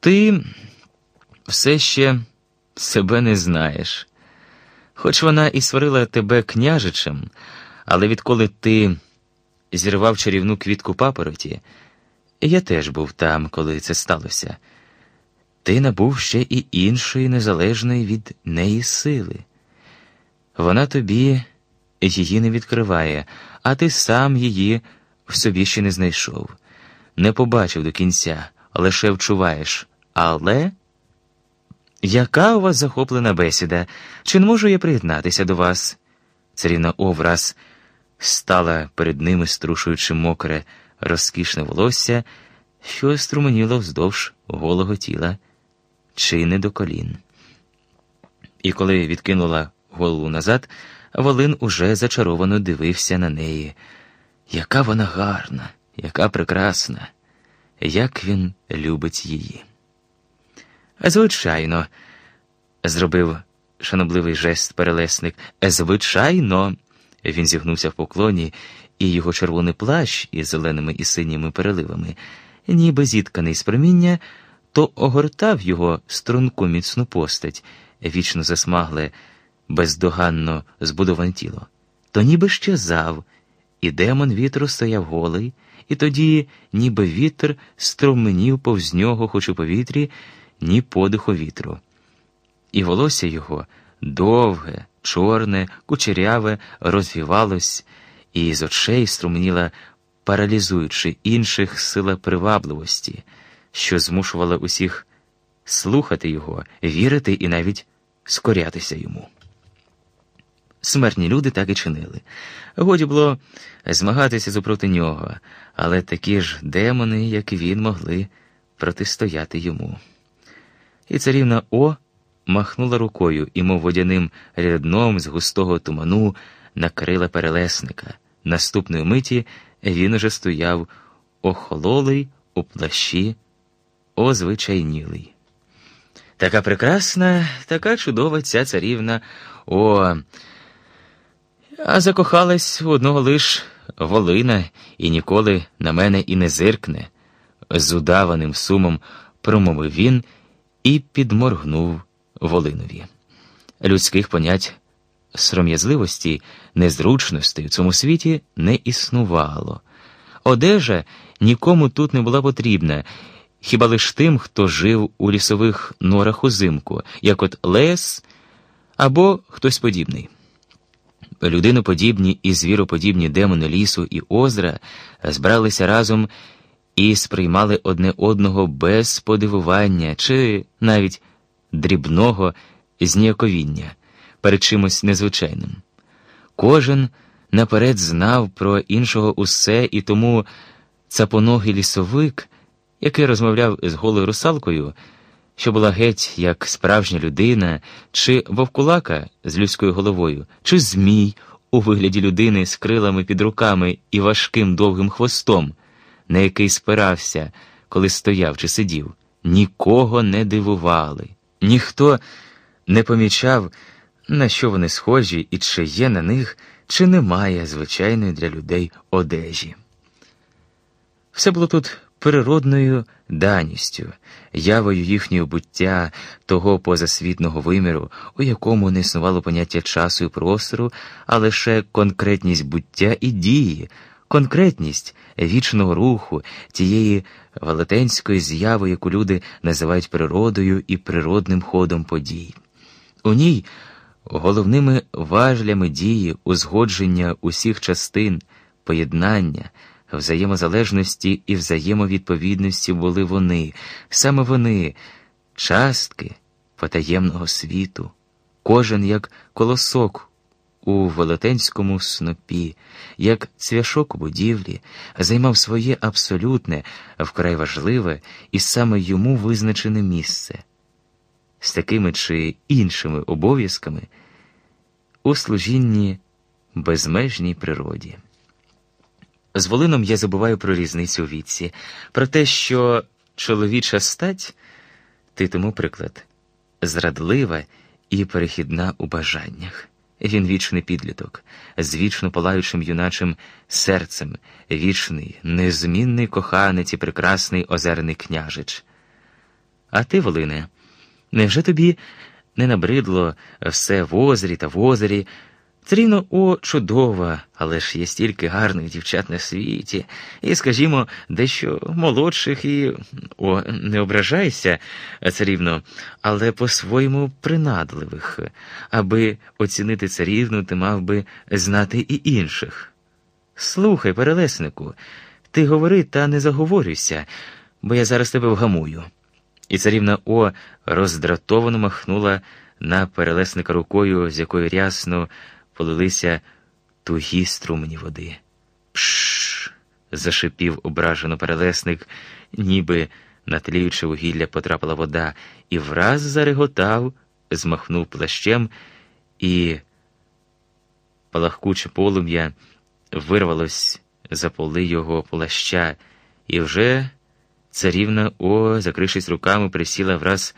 Ти все ще себе не знаєш. Хоч вона і сварила тебе княжичем, але відколи ти зірвав чарівну квітку папороті, я теж був там, коли це сталося. Ти набув ще і іншої незалежної від неї сили. Вона тобі її не відкриває, а ти сам її в собі ще не знайшов, не побачив до кінця, лише вчуваєш. Але. Яка у вас захоплена бесіда? Чи не можу я приєднатися до вас? Царівна овраз стала перед ними, струшуючи мокре, розкішне волосся, що струменіло вздовж голого тіла, чи не до колін. І коли відкинула голову назад, Волин уже зачаровано дивився на неї. Яка вона гарна, яка прекрасна, як він любить її. Звичайно, зробив шанобливий жест перелесник. Звичайно, він зігнувся в поклоні, і його червоний плащ із зеленими і синіми переливами, ніби зітканий з проміння, то огортав його струнку міцну постать, вічно засмагле, бездоганно збудоване тіло, то ніби щезав, і демон вітру стояв голий, і тоді, ніби вітер струменів повз нього, хоч у повітрі ні подиху вітру. І волосся його довге, чорне, кучеряве, розвівалось, і з очей струменіла, паралізуючи інших сила привабливості, що змушувала усіх слухати його, вірити і навіть скорятися йому. Смертні люди так і чинили. Годі було змагатися супроти нього, але такі ж демони, як він, могли протистояти йому. І царівна О махнула рукою і, мов водяним рядном з густого туману, накрила перелесника. Наступної миті він уже стояв охололий у плащі, озвичайнілий. Така прекрасна, така чудова ця царівна О. А закохалась у одного лиш волина і ніколи на мене і не зиркне, з удаваним сумом промовив він і підморгнув Волинові. Людських понять сром'язливості, незручностей в цьому світі не існувало. Одежа нікому тут не була потрібна, хіба лиш тим, хто жив у лісових норах узимку, як от лес або хтось подібний. Людиноподібні і звіроподібні демони лісу і озера збралися разом і сприймали одне одного без подивування чи навіть дрібного зніяковіння перед чимось незвичайним. Кожен наперед знав про іншого усе, і тому цапоногий лісовик, який розмовляв з голою русалкою, що була геть як справжня людина, чи вовкулака з людською головою, чи змій у вигляді людини з крилами під руками і важким довгим хвостом на який спирався, коли стояв чи сидів, нікого не дивували, ніхто не помічав, на що вони схожі і чи є на них, чи немає звичайної для людей одежі. Все було тут природною даністю, явою їхнього буття, того позасвітного виміру, у якому не існувало поняття часу і простору, а лише конкретність буття і дії конкретність вічного руху, тієї велетенської зяви, яку люди називають природою і природним ходом подій. У ній головними важлями дії, узгодження усіх частин, поєднання, взаємозалежності і взаємовідповідності були вони, саме вони, частки потаємного світу, кожен як колосок у велетенському снопі, як цвяшок у будівлі, займав своє абсолютне, вкрай важливе і саме йому визначене місце з такими чи іншими обов'язками у служінні безмежній природі. З Волином я забуваю про різницю у віці, про те, що чоловіча стать, ти тому приклад, зрадлива і перехідна у бажаннях. Він вічний підліток, з вічно палаючим юначим серцем, вічний, незмінний коханець і прекрасний озерний княжич. А ти, Волине, невже тобі не набридло все в озері та в озері? Царівно, о, чудова, але ж є стільки гарних дівчат на світі, і, скажімо, дещо молодших і о, не ображайся, царівно, але по-своєму принадливих. Аби оцінити царівну, ти мав би знати і інших. Слухай, перелеснику, ти говори та не заговорюйся, бо я зараз тебе вгамую. І царівна О роздратовано махнула на перелесника рукою, з якої рясно полилися тугі струмені води. Пш. зашипів ображено перелесник, ніби на тліюче вугілля потрапила вода, і враз зареготав, змахнув плащем, і палахкуче полум'я вирвалось за поли його плаща, і вже царівна О, закрившись руками, присіла враз